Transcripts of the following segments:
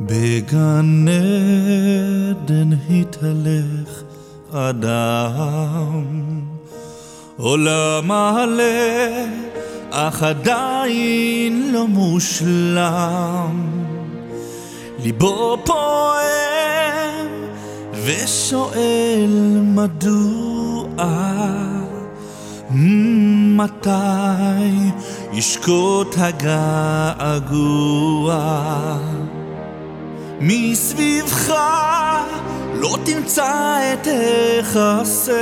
בגן עדן התהלך אדם, עולם מלא, אך עדיין לא מושלם. ליבו פועם ושואל מדוע, מתי ישקוט הגעגוע? מסביבך לא תמצא את החסר.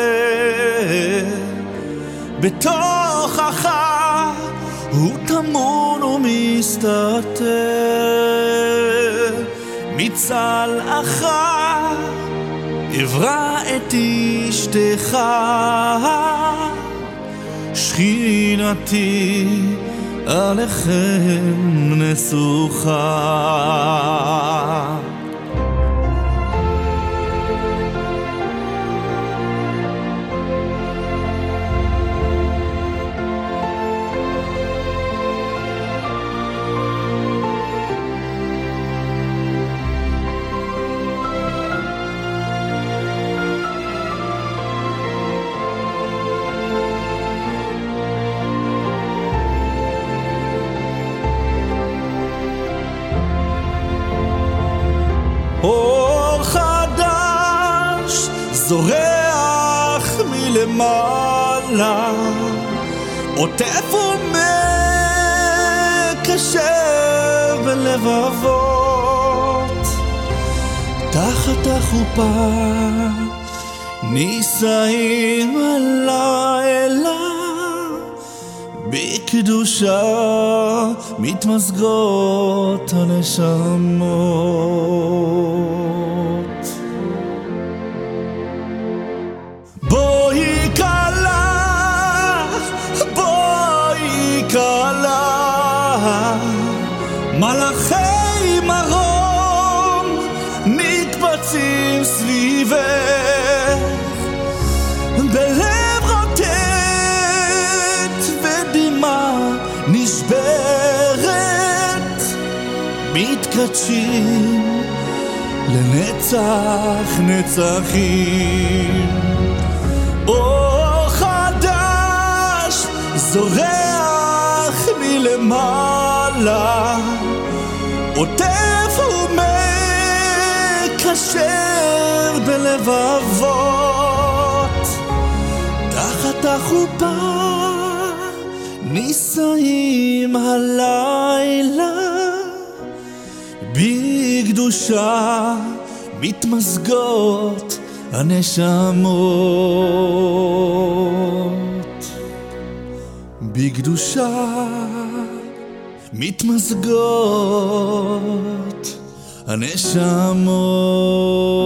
בתוכך הוא טמון ומסתתר. מצלעך אברא את אשתך. שכינתי עליכם נסוכה זורח מלמעלה, עוטף ומקשר בלבבות. תחת החופה נישאים הלילה, בקדושה מתמזגות הנשמות. מרום מתבצעים סביבך, בלב רוטט ודמעה נשברת, מתקדשים לנצח נצחים. אור חדש זורח מלמעלה, עוטף ומקשר בלבבות, תחת החופה נישאים הלילה. בקדושה מתמזגות הנשמות. בקדושה מתמזגות הנשמות.